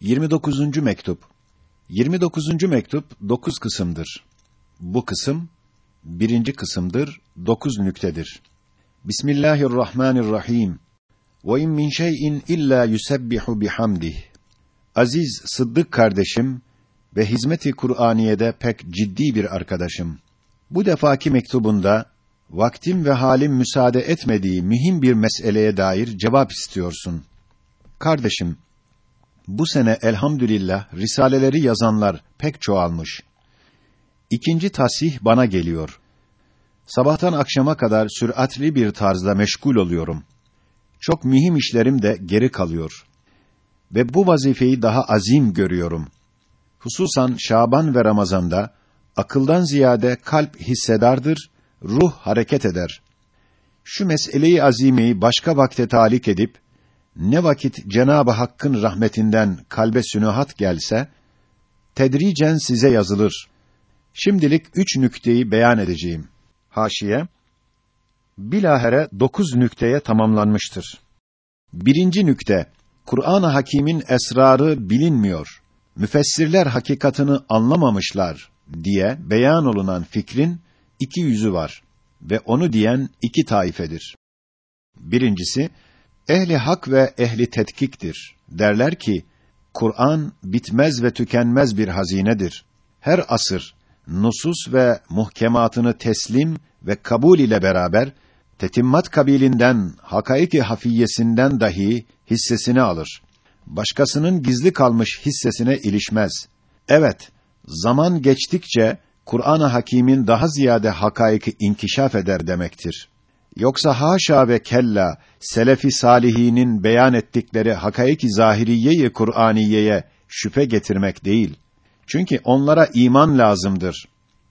29. mektup 29. mektup 9 kısımdır. Bu kısım birinci kısımdır, 9 nüktedir. Bismillahirrahmanirrahim. Ve in min şey'in illa yusebbihu bihamdih. Aziz Sıddık kardeşim ve hizmeti Kur'aniye'de pek ciddi bir arkadaşım. Bu defaki mektubunda vaktim ve halim müsaade etmediği mühim bir meseleye dair cevap istiyorsun. Kardeşim, bu sene elhamdülillah risaleleri yazanlar pek çoğalmış. İkinci tasih bana geliyor. Sabahtan akşama kadar süratli bir tarzda meşgul oluyorum. Çok mühim işlerim de geri kalıyor. Ve bu vazifeyi daha azim görüyorum. Hususan Şaban ve Ramazan'da akıldan ziyade kalp hissedardır, ruh hareket eder. Şu meseleyi azimeyi başka vakte talik edip ne vakit Cenabı Hakk'ın rahmetinden kalbe sünuhat gelse tedricen size yazılır. Şimdilik üç nükteyi beyan edeceğim. Haşiye Bilahere dokuz nükteye tamamlanmıştır. Birinci nükte Kur'an-ı Hakîm'in esrarı bilinmiyor. Müfessirler hakikatını anlamamışlar diye beyan olunan fikrin iki yüzü var ve onu diyen iki taifedir. Birincisi ehli hak ve ehli tetkiktir. Derler ki Kur'an bitmez ve tükenmez bir hazinedir. Her asır nusus ve muhkematını teslim ve kabul ile beraber tetimmat kabilinden, hakaiki hafiyesinden dahi hissesini alır. Başkasının gizli kalmış hissesine ilişmez. Evet, zaman geçtikçe Kur'an-ı Hakîm'in daha ziyade hakaiki inkişaf eder demektir. Yoksa haşa ve kella selefi salihinin beyan ettikleri hakaiki zahiriyeyi Kur'aniyeye şüphe getirmek değil. Çünkü onlara iman lazımdır.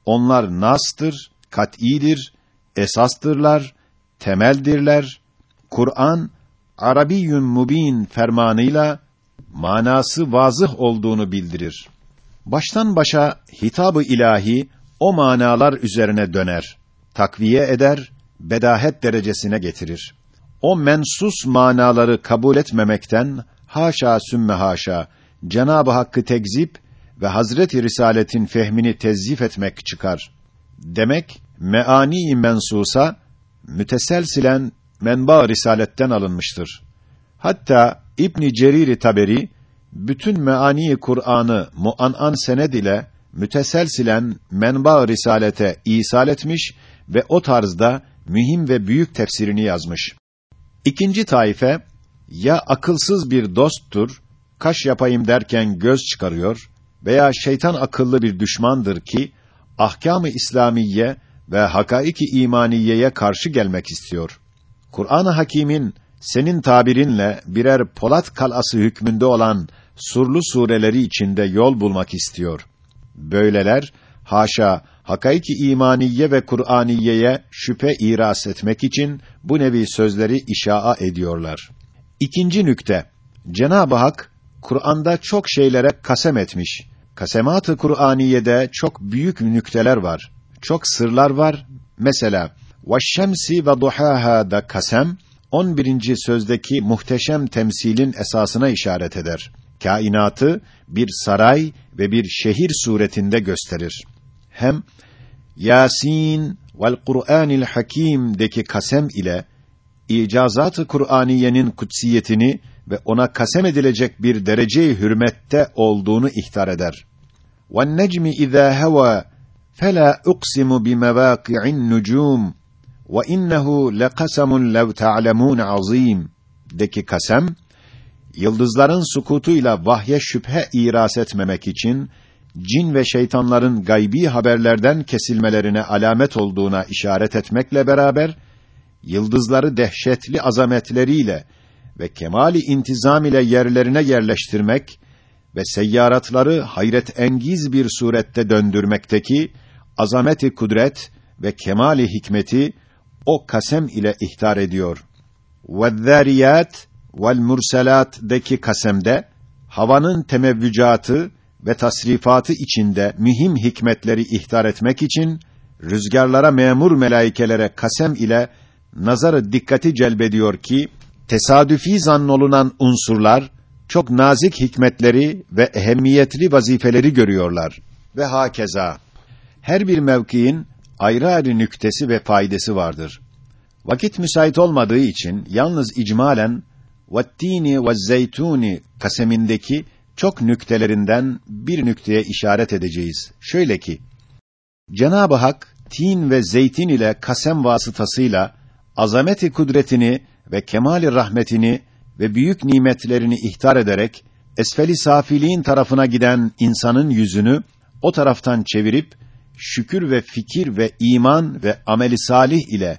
Onlar nastır, kat'idir, esastırlar, temeldirler. Kur'an Arabiyyün mubin fermanıyla manası vazıh olduğunu bildirir. Baştan başa hitabı ilahi o manalar üzerine döner, takviye eder, bedahet derecesine getirir. O mensus manaları kabul etmemekten haşa sümme haşa Cenab-ı Hakk'ı tekzip ve Hazreti Risaletin fehmini tezyif etmek çıkar. Demek meani mensusa müteselsilen menba risaletten alınmıştır. Hatta İbn Cerir Taberi bütün meani Kur'an'ı muan'an sened ile müteselsilen menba risalete isal etmiş ve o tarzda mühim ve büyük tefsirini yazmış. İkinci taife ya akılsız bir dosttur, kaş yapayım derken göz çıkarıyor veya şeytan akıllı bir düşmandır ki ahkâm-ı İslamiye ve hakaiki imaniyeye karşı gelmek istiyor. Kur'an-ı Hakîm'in senin tabirinle birer Polat kalası hükmünde olan surlu sureleri içinde yol bulmak istiyor. Böyleler haşa hakaiki imaniye ve Kur'aniyeye şüphe iras etmek için bu nevi sözleri işaa ediyorlar. İkinci nükte. Cenab-ı Hak Kur'an'da çok şeylere kasem etmiş. Kasemat-ı Kur'aniyede çok büyük nükteler var. Çok sırlar var. Mesela "Ve'ş-şemsi ve duhaha" da kasem 11. sözdeki muhteşem temsilin esasına işaret eder. Kainatı bir saray ve bir şehir suretinde gösterir. Hem Yasin vel Kur'anil Hakîm'deki kasem ile icazat-ı Kur'aniyenin kutsiyetini ve ona kasem edilecek bir derece hürmette olduğunu ihtar eder. "Ven necmi izâ heva fela uqsimu bimevâki'in nucûm ve innehu lekasemun lev ta'lemûn azîm." deki kasem yıldızların sukutuyla vahye şüphe iras etmemek için cin ve şeytanların gaybi haberlerden kesilmelerine alamet olduğuna işaret etmekle beraber yıldızları dehşetli azametleriyle ve kemali intizam ile yerlerine yerleştirmek ve seyyaratları hayret engiz bir surette döndürmekteki azameti kudret ve kemali hikmeti o kasem ile ihtar ediyor. Vel murselat'daki kasemde havanın temevvücatı ve tasrifatı içinde mühim hikmetleri ihtar etmek için rüzgarlara memur melaikelere kasem ile nazarı dikkati celbediyor ki tesadüfi zannolunan unsurlar çok nazik hikmetleri ve ehemmiyetli vazifeleri görüyorlar ve hakeza. Her bir mevkiin ayrı ayrı nüktesi ve faydası vardır. Vakit müsait olmadığı için yalnız icmalen vettini ve zeytuni kasemindeki çok nüktelerinden bir nükteye işaret edeceğiz. Şöyle ki, Cenab-ı Hak, tin ve zeytin ile kasem vasıtasıyla, azameti kudretini ve kemali rahmetini ve büyük nimetlerini ihtar ederek, esfeli safiliğin tarafına giden insanın yüzünü, o taraftan çevirip, şükür ve fikir ve iman ve ameli salih ile,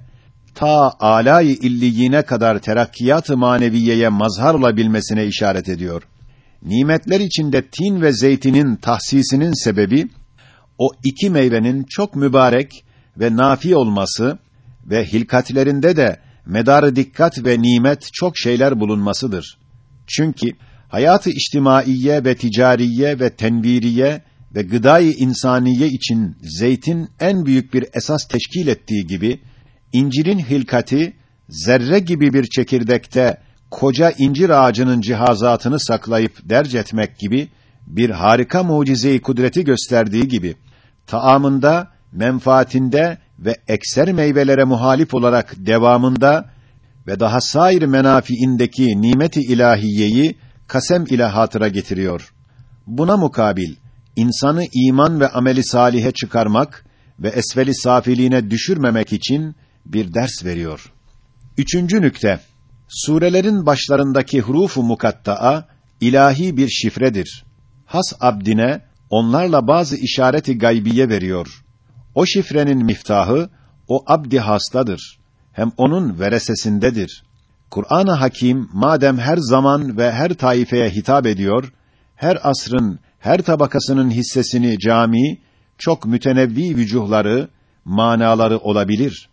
ta alâ-i illiyine kadar terakkiyat-ı maneviyeye mazhar olabilmesine işaret ediyor. Nimetler içinde tin ve zeytinin tahsisinin sebebi, o iki meyvenin çok mübarek ve nafi olması ve hilkatlerinde de medarı dikkat ve nimet çok şeyler bulunmasıdır. Çünkü hayatı içtimaiye ve ticariye ve tenviriye ve gıdayı insaniye için zeytin en büyük bir esas teşkil ettiği gibi incirin hilkati zerre gibi bir çekirdekte koca incir ağacının cihazatını saklayıp derc etmek gibi bir harika mucizeyi kudreti gösterdiği gibi taamında, menfaatinde ve ekser meyvelere muhalif olarak devamında ve daha sair menafiindeki nimeti ilahiyeyi kasem ile hatıra getiriyor. Buna mukabil insanı iman ve ameli salihe çıkarmak ve esfeli safiliğine düşürmemek için bir ders veriyor. Üçüncü nükte Surelerin başlarındaki hurufu mukatta'a ilahi bir şifredir. Has abdine onlarla bazı işareti gaybiye veriyor. O şifrenin miftahı o abdi hastadır. Hem onun veresesindedir. Kur'an-ı Hakim madem her zaman ve her taifeye hitap ediyor, her asrın, her tabakasının hissesini cami, çok mütenevvi vücuhları, manaları olabilir.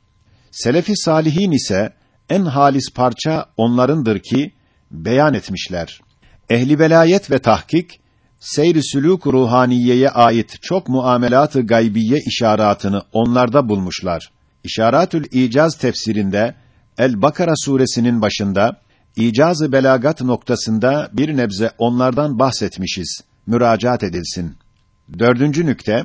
Selefi salihin ise en halis parça onlarındır ki beyan etmişler. Ehli velayet ve tahkik seyr-i sülûk ruhaniyeye ait çok muamelat-ı gaybiye işaretini onlarda bulmuşlar. İşaratül İcaz tefsirinde El-Bakara suresinin başında İcaz-ı belagat noktasında bir nebze onlardan bahsetmişiz. Müracaat edilsin. Dördüncü nükte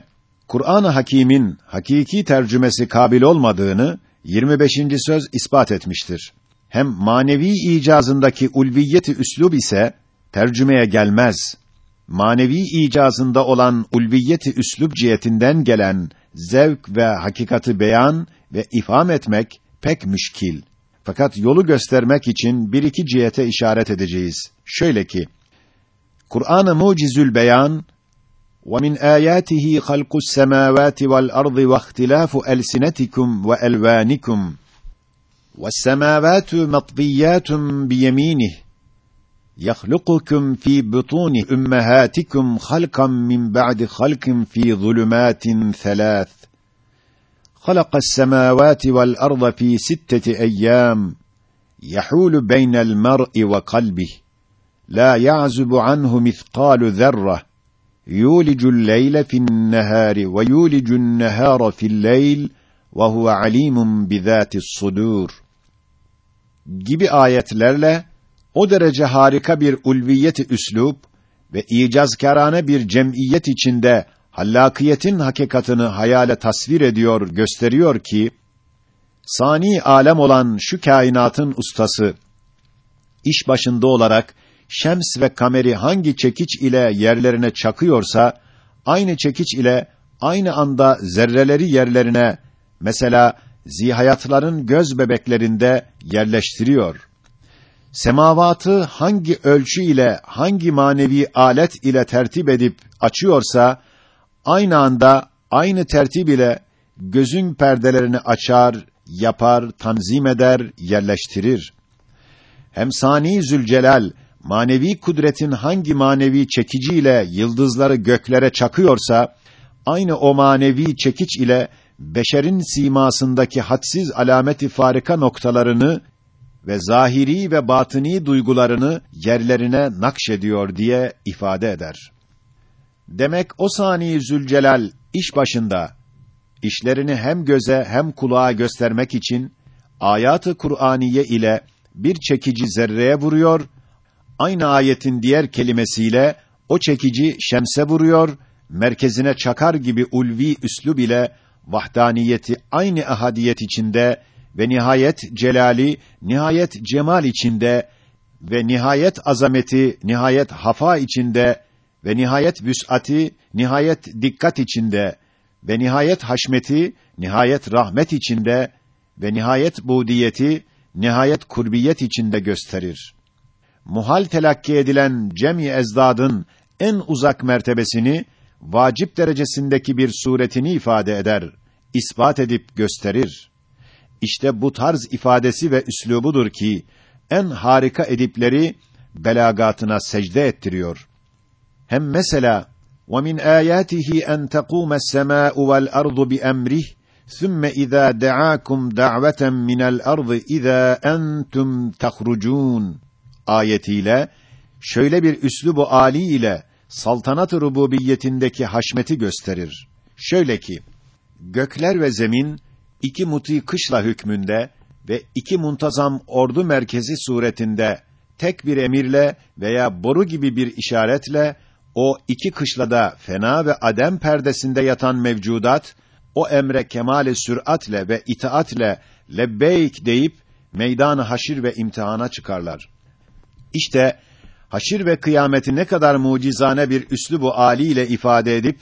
Kur'an-ı Hakîm'in hakiki tercümesi kabil olmadığını 25. söz ispat etmiştir. Hem manevi icazındaki ulviyeti üslub ise tercümeye gelmez. Manevi icazında olan ulviyeti üslub cihetinden gelen zevk ve hakikati beyan ve ifham etmek pek müşkil. Fakat yolu göstermek için bir iki cihete işaret edeceğiz. Şöyle ki, Kur'an-ı Mucizül Beyan وَمِنْ آيَاتِهِ خَلْقُ السَّمَاوَاتِ وَالْأَرْضِ وَاخْتِلَافُ أَلْسِنَتِكُمْ وَأَلْوَانِكُمْ وَالسَّمَاوَاتُ مَطْوِيَّاتٌ بِيَمِينِهِ يَخْلُقُكُمْ فِي بُطُونِ أُمَّهَاتِكُمْ خَلْقًا مِنْ بَعْدِ خَلْقٍ فِي ظُلُمَاتٍ ثَلَاثٍ خَلَقَ السَّمَاوَاتِ وَالْأَرْضَ فِي سِتَّةِ أَيَّامٍ يَحُولُ بَيْنَ الْمَرْءِ وَقَلْبِهِ لَا يَعْزُبُ عَنْهُ مِثْقَالُ ذَرَّةٍ يولج الليل في النهار ويولج النهار في الليل وهو عليم بذات الصدور gibi ayetlerle o derece harika bir ulviyeti üslub ve icazkârane bir cemiyet içinde hallakiyetin hakikatını hayale tasvir ediyor, gösteriyor ki sani alem olan şu kainatın ustası iş başında olarak şems ve kameri hangi çekiç ile yerlerine çakıyorsa, aynı çekiç ile aynı anda zerreleri yerlerine, mesela zihayatların göz bebeklerinde yerleştiriyor. Semavatı hangi ölçü ile, hangi manevi alet ile tertip edip açıyorsa, aynı anda, aynı tertip ile gözün perdelerini açar, yapar, tanzim eder, yerleştirir. Hem Sani Zülcelal manevi kudretin hangi manevi çekiciyle yıldızları göklere çakıyorsa, aynı o manevi çekiç ile beşerin simasındaki hadsiz alameti farika noktalarını ve zahiri ve batini duygularını yerlerine nakşediyor diye ifade eder. Demek o sani Zülcelal iş başında işlerini hem göze hem kulağa göstermek için ayatı Kur'aniye ile bir çekici zerreye vuruyor aynı ayetin diğer kelimesiyle o çekici şemse vuruyor, merkezine çakar gibi ulvi üslub ile vahdaniyeti aynı ahadiyet içinde ve nihayet celali, nihayet cemal içinde ve nihayet azameti, nihayet hafa içinde ve nihayet vüs'ati, nihayet dikkat içinde ve nihayet haşmeti, nihayet rahmet içinde ve nihayet budiyeti, nihayet kurbiyet içinde gösterir Muhal telakki edilen cemi ezdadın en uzak mertebesini vacip derecesindeki bir suretini ifade eder, ispat edip gösterir. İşte bu tarz ifadesi ve üslubudur ki en harika edipleri belagatına secde ettiriyor. Hem mesela وَمِنْ آيَاتِهِ أَنْ تَقُومَ السَّمَاءُ وَالْأَرْضُ بِأَمْرِهِ ثُمَّ إِذَا دَعَاكُمْ دَعْوَةً مِنَ الْأَرْضِ إِذَا أَنْتُمْ تَخْرُجُونَ ayetiyle şöyle bir üslubu âli ile saltanat-ı rububiyetindeki haşmeti gösterir. Şöyle ki gökler ve zemin iki muti kışla hükmünde ve iki muntazam ordu merkezi suretinde tek bir emirle veya boru gibi bir işaretle o iki kışlada fena ve adem perdesinde yatan mevcudat o emre kemale süratle ve itaatle lebbeyk deyip meydan haşir ve imtihana çıkarlar. İşte haşir ve kıyameti ne kadar mucizane bir üslubu ali ile ifade edip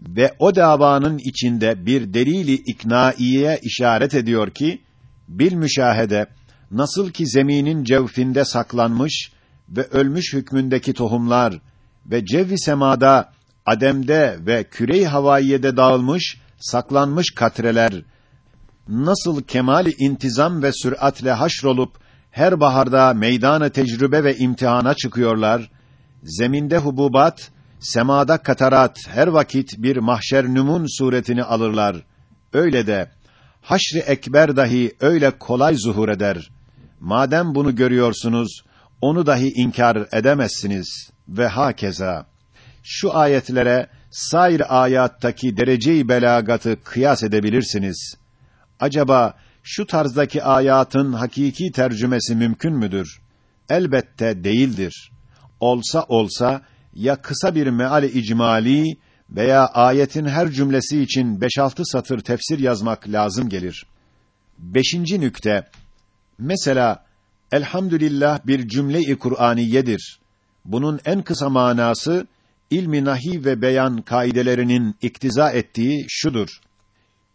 ve o davanın içinde bir delili iknaiye işaret ediyor ki bil müşahede nasıl ki zeminin cevfinde saklanmış ve ölmüş hükmündeki tohumlar ve cevvi semada ademde ve küre-i havaiyede dağılmış saklanmış katreler nasıl kemali intizam ve süratle haşrolup her baharda meydanı tecrübe ve imtihana çıkıyorlar. Zeminde hububat, semada katarat her vakit bir mahşer numun suretini alırlar. Öyle de haşr-ı ekber dahi öyle kolay zuhur eder. Madem bunu görüyorsunuz, onu dahi inkar edemezsiniz ve hakeza. Şu ayetlere sair ayattaki derece-i belagatı kıyas edebilirsiniz. Acaba şu tarzdaki ayatın hakiki tercümesi mümkün müdür? Elbette değildir. Olsa olsa ya kısa bir meali icmali veya ayetin her cümlesi için beş altı satır tefsir yazmak lazım gelir. Beşinci nükte. Mesela elhamdülillah bir cümle-i Kur'aniyedir. Bunun en kısa manası ilmi nahi ve beyan kaidelerinin iktiza ettiği şudur.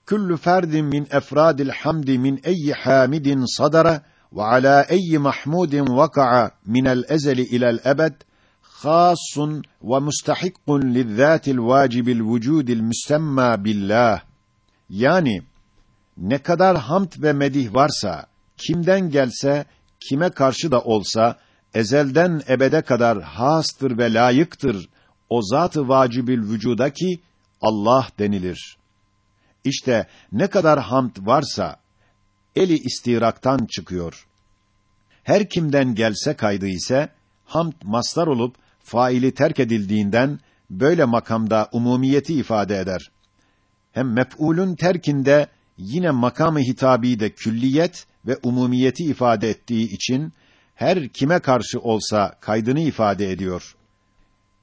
Kullu ferdin min efradil hamdi min eyyi hamidin sadara ve ala eyyi mahmudin vaka'a minel ezeli ilel ebed khassun ve mustahikkun lizzâtil vâcibil vücudil müsemma billah. Yani ne kadar hamd ve medih varsa, kimden gelse, kime karşı da olsa, ezelden ebede kadar hastır ve layıktır o zat-ı vacibil vücuda ki Allah denilir. İşte ne kadar hamd varsa eli istiraktan çıkıyor. Her kimden gelse kaydı ise hamd mastar olup faili terk edildiğinden böyle makamda umumiyeti ifade eder. Hem mef'ulün terkinde yine makamı hitabi de külliyet ve umumiyeti ifade ettiği için her kime karşı olsa kaydını ifade ediyor.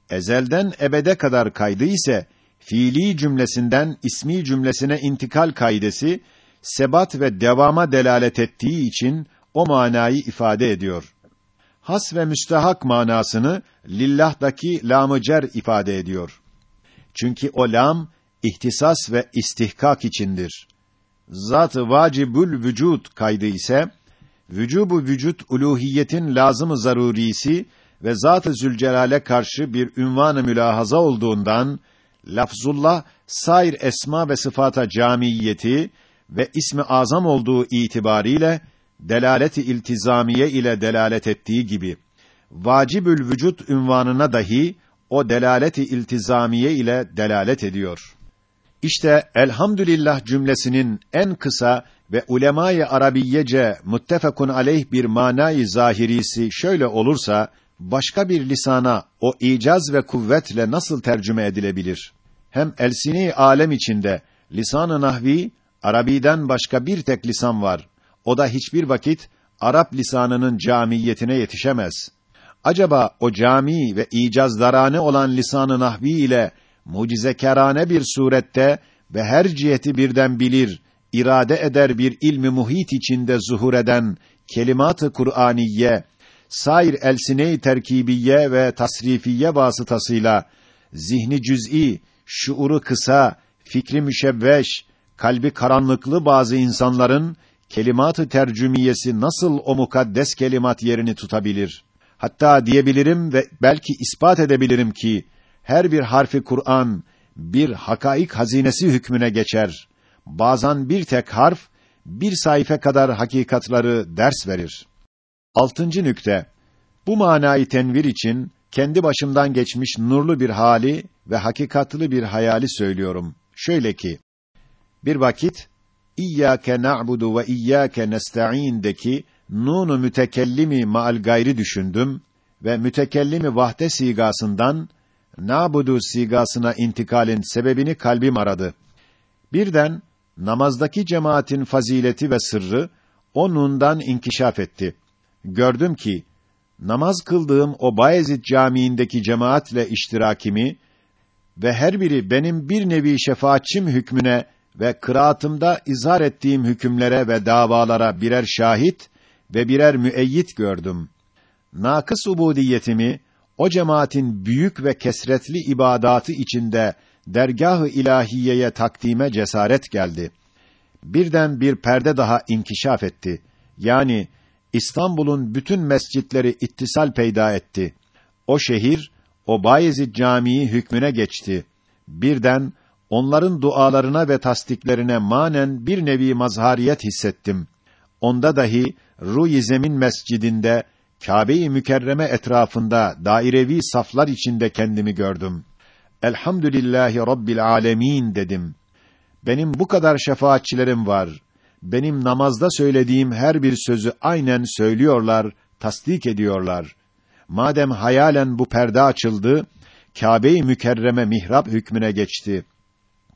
Ezelden ebede kadar kaydı ise fiili cümlesinden ismi cümlesine intikal kaidesi sebat ve devama delalet ettiği için o manayı ifade ediyor. Has ve müstahak manasını lillah'daki lam-ı cer ifade ediyor. Çünkü o lam ihtisas ve istihkak içindir. Zat-ı vacibül vücut kaydı ise vücubu vücut uluhiyetin lazım-ı zarurisi ve Zat-ı Zülcelal'e karşı bir ünvan-ı mülahaza olduğundan lafzullah sair esma ve sıfata camiyeti ve ismi azam olduğu itibariyle delaleti iltizamiye ile delalet ettiği gibi vacibül vücut ünvanına dahi o delaleti iltizamiye ile delalet ediyor. İşte elhamdülillah cümlesinin en kısa ve ulemâ-i arabiyece muttefakun aleyh bir manayı zahirisi şöyle olursa başka bir lisana o icaz ve kuvvetle nasıl tercüme edilebilir? Hem elsini alem içinde lisan-ı nahvi Arabi'den başka bir tek lisan var. O da hiçbir vakit Arap lisanının camiyetine yetişemez. Acaba o cami ve icazdarane olan lisan-ı nahvi ile mucizekerane bir surette ve her ciheti birden bilir, irade eder bir ilmi muhit içinde zuhur eden kelimat-ı Kur'aniye, sair elsine-i terkibiye ve tasrifiye vasıtasıyla zihni cüz'i, şuuru kısa, fikri müşevveş, kalbi karanlıklı bazı insanların kelimat-ı tercümiyesi nasıl o mukaddes kelimat yerini tutabilir? Hatta diyebilirim ve belki ispat edebilirim ki her bir harfi Kur'an bir hakaik hazinesi hükmüne geçer. Bazen bir tek harf bir sayfa kadar hakikatları ders verir. Altıncı nükte. Bu manayı tenvir için kendi başımdan geçmiş nurlu bir hali ve hakikatlı bir hayali söylüyorum. Şöyle ki, bir vakit İyyâke na'budu ve iyyâke nesta'în'deki nunu mütekellimi maal gayri düşündüm ve mütekellimi vahde sigasından na'budu sigasına intikalin sebebini kalbim aradı. Birden namazdaki cemaatin fazileti ve sırrı o nundan inkişaf etti. Gördüm ki namaz kıldığım o Bayezid Camii'ndeki cemaatle iştirakimi ve her biri benim bir nevi şefaatçim hükmüne ve kıraatımda izhar ettiğim hükümlere ve davalara birer şahit ve birer müeyyit gördüm. Nakıs ubudiyetimi o cemaatin büyük ve kesretli ibadatı içinde dergah-ı ilahiyeye takdime cesaret geldi. Birden bir perde daha inkişaf etti. Yani İstanbul'un bütün mescitleri ittisal peyda etti. O şehir o Bayezid Camii hükmüne geçti. Birden onların dualarına ve tasdiklerine manen bir nevi mazhariyet hissettim. Onda dahi Ruy Zemin Mescidinde Kâbe-i Mükerreme etrafında dairevi saflar içinde kendimi gördüm. Elhamdülillahi Rabbil alemin dedim. Benim bu kadar şefaatçilerim var. Benim namazda söylediğim her bir sözü aynen söylüyorlar, tasdik ediyorlar. Madem hayalen bu perde açıldı, Kâbe-i Mükerreme mihrap hükmüne geçti.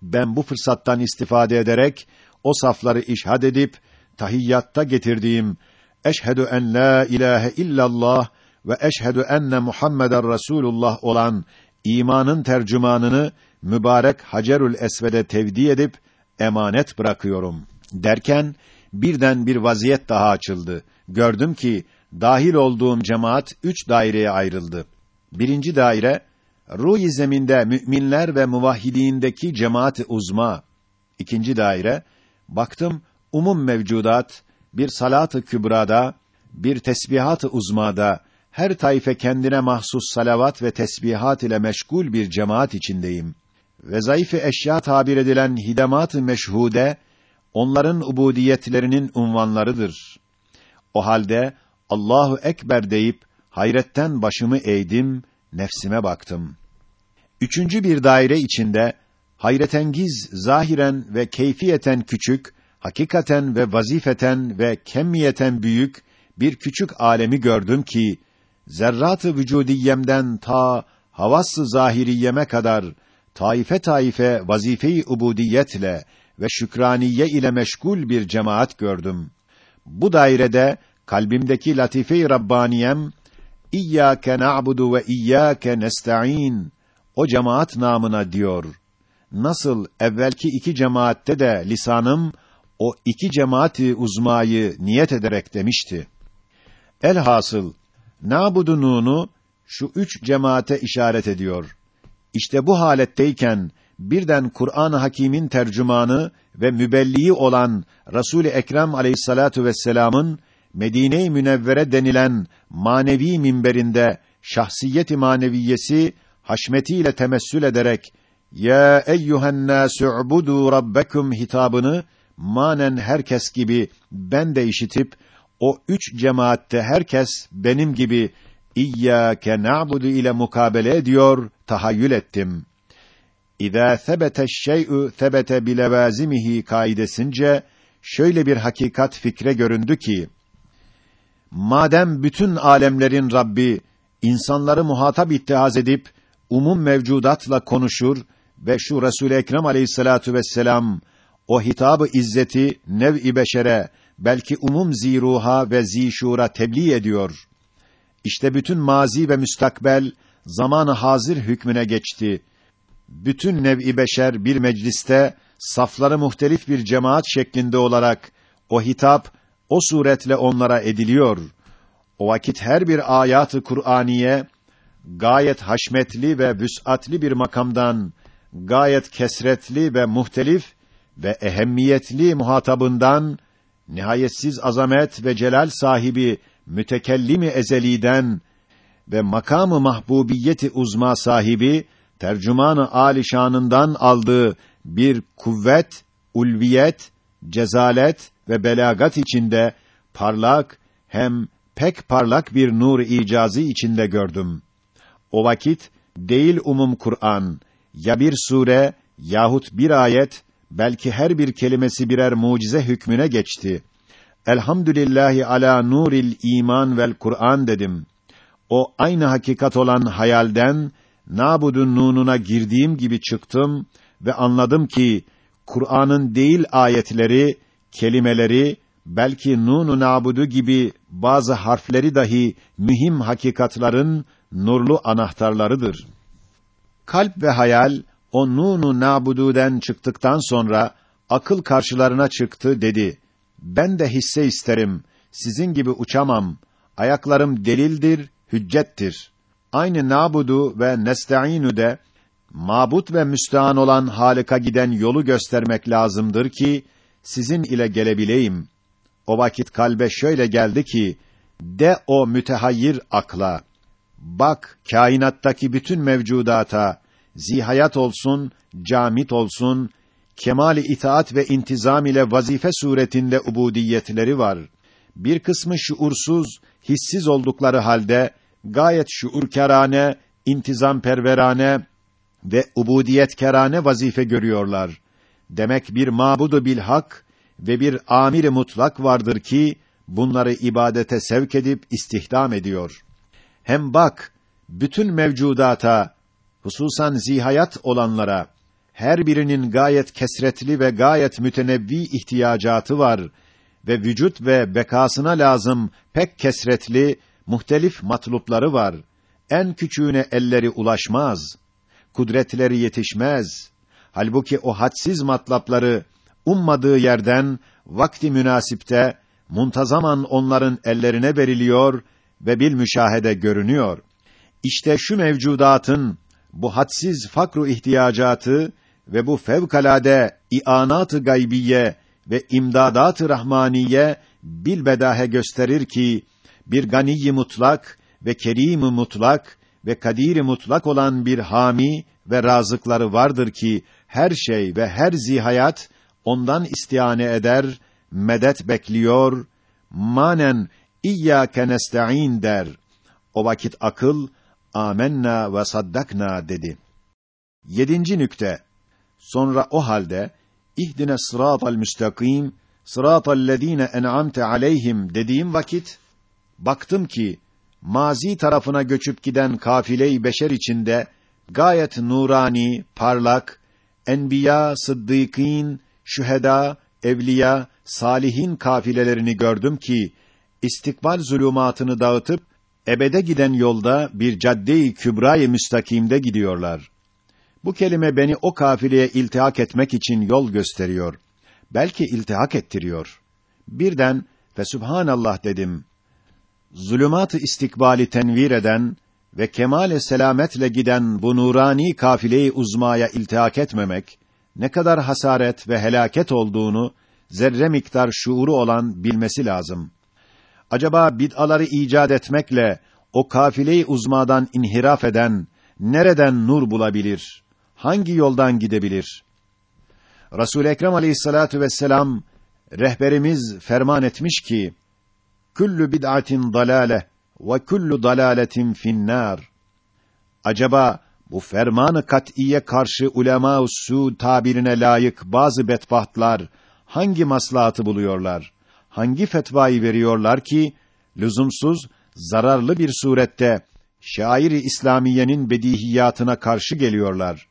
Ben bu fırsattan istifade ederek o safları işhad edip tahiyyatta getirdiğim eşhedü en la ilahe illallah ve eşhedü enne Muhammeden Resulullah olan imanın tercümanını mübarek Hacerül Esved'e tevdi edip emanet bırakıyorum derken birden bir vaziyet daha açıldı. Gördüm ki dahil olduğum cemaat üç daireye ayrıldı. Birinci daire ruh zeminde müminler ve muvahhidindeki cemaat-i uzma. İkinci daire baktım umum mevcudat bir salat-ı kübrada, bir tesbihat-ı uzmada her tayfe kendine mahsus salavat ve tesbihat ile meşgul bir cemaat içindeyim. Ve zayıf eşya tabir edilen hidemat-ı meşhude onların ubudiyetlerinin unvanlarıdır. O halde Allahu ekber deyip hayretten başımı eğdim, nefsime baktım. Üçüncü bir daire içinde hayretengiz zahiren ve keyfiyeten küçük, hakikaten ve vazifeten ve kemmiyeten büyük bir küçük alemi gördüm ki zerrat-ı vücudiyemden ta havas-ı zahiriyeme kadar taife taife vazife-i ubudiyetle ve şükraniye ile meşgul bir cemaat gördüm. Bu dairede kalbimdeki latife-i rabbaniyem İyyâke na'budu ve iyyâke nesta'in o cemaat namına diyor. Nasıl evvelki iki cemaatte de lisanım o iki cemaati uzmayı niyet ederek demişti. Elhasıl nabudununu şu üç cemaate işaret ediyor. İşte bu haletteyken birden Kur'an-ı Hakîm'in tercümanı ve mübelliği olan Resul-i Ekrem Aleyhissalatu vesselam'ın Medine-i Münevvere denilen manevi minberinde şahsiyeti maneviyesi haşmetiyle temessül ederek ya eyyuhen nâs'u'budu rabbekum hitabını manen herkes gibi ben de işitip o üç cemaatte herkes benim gibi İyyâke na'budu ile mukabele ediyor, tahayyül ettim. İzâ sebete şey'ü sebete bilevâzimihi kaidesince şöyle bir hakikat fikre göründü ki madem bütün alemlerin Rabbi insanları muhatap ittihaz edip umum mevcudatla konuşur ve şu Resul Ekrem Aleyhissalatu vesselam o hitabı izzeti nev-i beşere belki umum ziruha ve zişura tebliğ ediyor. İşte bütün mazi ve müstakbel zamanı hazır hükmüne geçti. Bütün nev'i beşer bir mecliste safları muhtelif bir cemaat şeklinde olarak o hitap o suretle onlara ediliyor. O vakit her bir ayatı Kur'aniye gayet haşmetli ve vüs'atli bir makamdan gayet kesretli ve muhtelif ve ehemmiyetli muhatabından nihayetsiz azamet ve celal sahibi mütekellimi ezeliden ve makamı mahbubiyeti uzma sahibi tercümanı âli şanından aldığı bir kuvvet, ulviyet, cezalet ve belagat içinde parlak hem pek parlak bir nur icazı içinde gördüm. O vakit değil umum Kur'an ya bir sure yahut bir ayet belki her bir kelimesi birer mucize hükmüne geçti. Elhamdülillahi ala nuril iman vel Kur'an dedim. O aynı hakikat olan hayalden nabudun nununa girdiğim gibi çıktım ve anladım ki Kur'an'ın değil ayetleri, kelimeleri belki nunu nabudu gibi bazı harfleri dahi mühim hakikatların nurlu anahtarlarıdır. Kalp ve hayal o nunu nabududen çıktıktan sonra akıl karşılarına çıktı dedi. Ben de hisse isterim. Sizin gibi uçamam. Ayaklarım delildir, hüccettir. Aynı nabudu ve nesta'inu de mabut ve müstehan olan Halık'a giden yolu göstermek lazımdır ki sizin ile gelebileyim. O vakit kalbe şöyle geldi ki de o mütehayyir akla bak kainattaki bütün mevcudata zihayat olsun, camit olsun, kemali itaat ve intizam ile vazife suretinde ubudiyetleri var. Bir kısmı şuursuz, hissiz oldukları halde gayet şuurkerane, intizam perverane ve ubudiyetkerane vazife görüyorlar. Demek bir mabudu bil hak ve bir amiri mutlak vardır ki bunları ibadete sevk edip istihdam ediyor. Hem bak bütün mevcudata hususan zihayat olanlara her birinin gayet kesretli ve gayet mütenevvi ihtiyacatı var ve vücut ve bekasına lazım pek kesretli, muhtelif matlupları var. En küçüğüne elleri ulaşmaz, kudretleri yetişmez. Halbuki o hadsiz matlapları ummadığı yerden vakti münasipte muntazaman onların ellerine veriliyor ve bil müşahede görünüyor. İşte şu mevcudatın bu hadsiz fakru ihtiyacatı ve bu fevkalade ianat-ı gaybiye ve imdadat-ı rahmaniye bilbedahe gösterir ki bir ganiyi mutlak ve kerim mutlak ve kadir mutlak olan bir hami ve razıkları vardır ki her şey ve her zihayat ondan istihane eder, medet bekliyor, manen İyyâke nesta'in der. O vakit akıl amenna ve saddakna dedi. Yedinci nükte. Sonra o halde ihdine sıratal müstakim sıratal lezîne en'amte aleyhim dediğim vakit baktım ki mazi tarafına göçüp giden kafile-i beşer içinde gayet nurani, parlak enbiya, sıddıkîn, şüheda, evliya, salihin kafilelerini gördüm ki istikbal zulümatını dağıtıp ebede giden yolda bir cadde-i kübra-i müstakimde gidiyorlar. Bu kelime beni o kafileye iltihak etmek için yol gösteriyor. Belki iltihak ettiriyor. Birden ve subhanallah dedim. Zulümat-ı istikbali tenvir eden ve kemale selametle giden bu nurani kafileyi uzmaya iltihak etmemek ne kadar hasaret ve helaket olduğunu zerre miktar şuuru olan bilmesi lazım acaba bid'aları icat etmekle o kafileyi uzmadan inhiraf eden nereden nur bulabilir? Hangi yoldan gidebilir? Resul Ekrem Aleyhissalatu vesselam rehberimiz ferman etmiş ki: "Kullu bid'atin dalale ve kullu dalaletin finnar." Acaba bu fermanı kat'iye karşı ulema su tabirine layık bazı bedbahtlar hangi maslahatı buluyorlar? hangi fetvayı veriyorlar ki lüzumsuz, zararlı bir surette şairi İslamiyenin bedihiyatına karşı geliyorlar.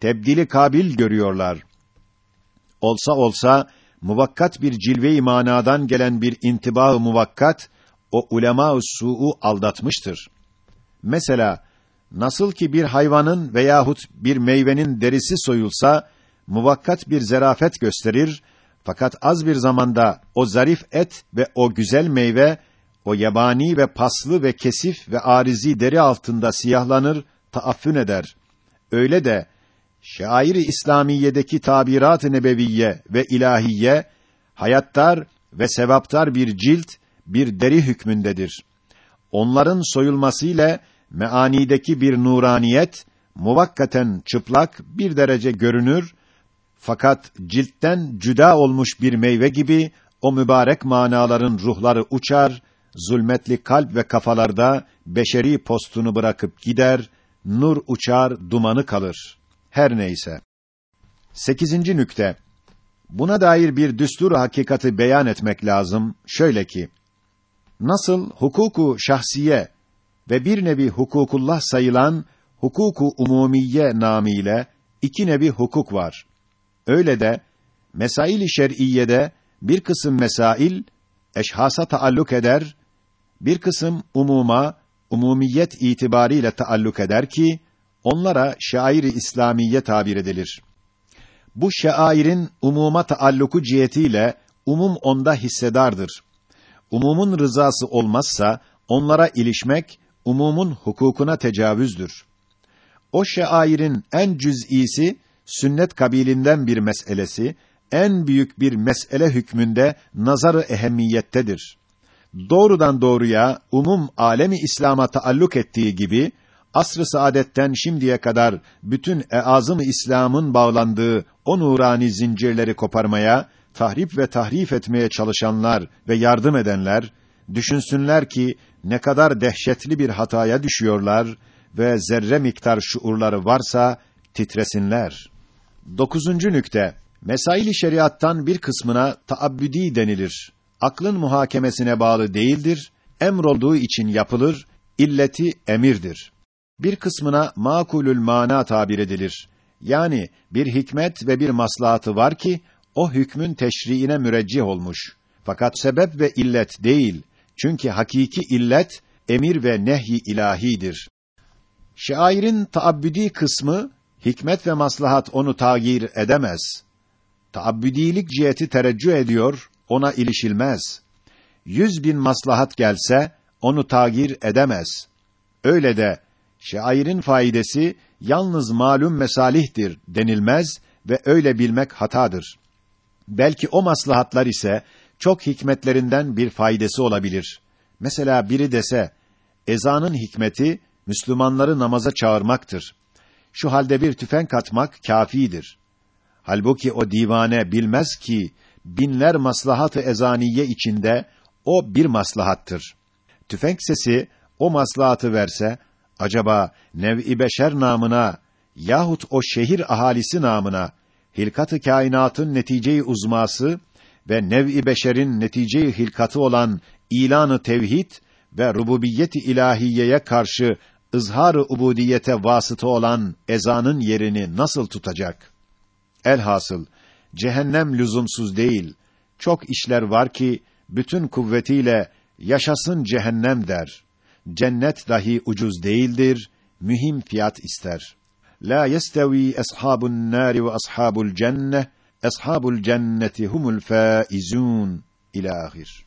Tebdili kabil görüyorlar. Olsa olsa muvakkat bir cilve-i manadan gelen bir intibah muvakkat o ulema su'u aldatmıştır. Mesela nasıl ki bir hayvanın veyahut bir meyvenin derisi soyulsa muvakkat bir zerafet gösterir fakat az bir zamanda o zarif et ve o güzel meyve o yabani ve paslı ve kesif ve arizi deri altında siyahlanır, taaffün eder. Öyle de şairi İslamiyedeki tabirat-ı nebeviyye ve ilahiye hayattar ve sevaptar bir cilt, bir deri hükmündedir. Onların soyulmasıyla meanideki bir nuraniyet muvakkaten çıplak bir derece görünür fakat ciltten cüda olmuş bir meyve gibi o mübarek manaların ruhları uçar, zulmetli kalp ve kafalarda beşeri postunu bırakıp gider, nur uçar, dumanı kalır. Her neyse. Sekizinci nükte. Buna dair bir düstur hakikati beyan etmek lazım. Şöyle ki, nasıl hukuku şahsiye ve bir nevi hukukullah sayılan hukuku umumiye namiyle iki nevi hukuk var. Öyle de mesail-i şer'iyede bir kısım mesail eşhasa taalluk eder, bir kısım umuma, umumiyet itibariyle taalluk eder ki onlara şairi İslamiye tabir edilir. Bu şairin umuma taalluku cihetiyle umum onda hissedardır. Umumun rızası olmazsa onlara ilişmek umumun hukukuna tecavüzdür. O şairin en cüz'isi sünnet kabilinden bir meselesi, en büyük bir mesele hükmünde nazarı ehemmiyettedir. Doğrudan doğruya umum alemi İslam'a taalluk ettiği gibi asr-ı saadetten şimdiye kadar bütün eazım İslam'ın bağlandığı o nurani zincirleri koparmaya, tahrip ve tahrif etmeye çalışanlar ve yardım edenler düşünsünler ki ne kadar dehşetli bir hataya düşüyorlar ve zerre miktar şuurları varsa titresinler. Dokuzuncu nükte. Mesail-i şeriattan bir kısmına taabbüdi denilir. Aklın muhakemesine bağlı değildir, emrolduğu için yapılır, illeti emirdir. Bir kısmına makulül mana tabir edilir. Yani bir hikmet ve bir maslahatı var ki o hükmün teşriine müreccih olmuş. Fakat sebep ve illet değil. Çünkü hakiki illet emir ve nehy ilahidir. Şairin taabbüdi kısmı hikmet ve maslahat onu tagir edemez. Taabbüdilik ciheti tereccüh ediyor, ona ilişilmez. Yüz bin maslahat gelse, onu tagir edemez. Öyle de, şairin faidesi, yalnız malum mesalihtir denilmez ve öyle bilmek hatadır. Belki o maslahatlar ise, çok hikmetlerinden bir faydası olabilir. Mesela biri dese, ezanın hikmeti, Müslümanları namaza çağırmaktır. Şu halde bir tüfek atmak kâfidir. Halbuki o divane bilmez ki binler maslahat-ı ezaniye içinde o bir maslahattır. Tüfek sesi o maslahatı verse acaba nev'i beşer namına yahut o şehir ahalisi namına hilkat-ı kainatın neticeyi uzması ve nev'i beşerin neticeyi hilkatı olan ilanı tevhid ve rububiyet-i ilahiyeye karşı ızhar-ı ubudiyete vasıta olan ezanın yerini nasıl tutacak? Elhasıl cehennem lüzumsuz değil. Çok işler var ki bütün kuvvetiyle yaşasın cehennem der. Cennet dahi ucuz değildir, mühim fiyat ister. La yestevi ashabun nari ve ashabul cenne, ashabul cenneti humul faizun. İlâhir.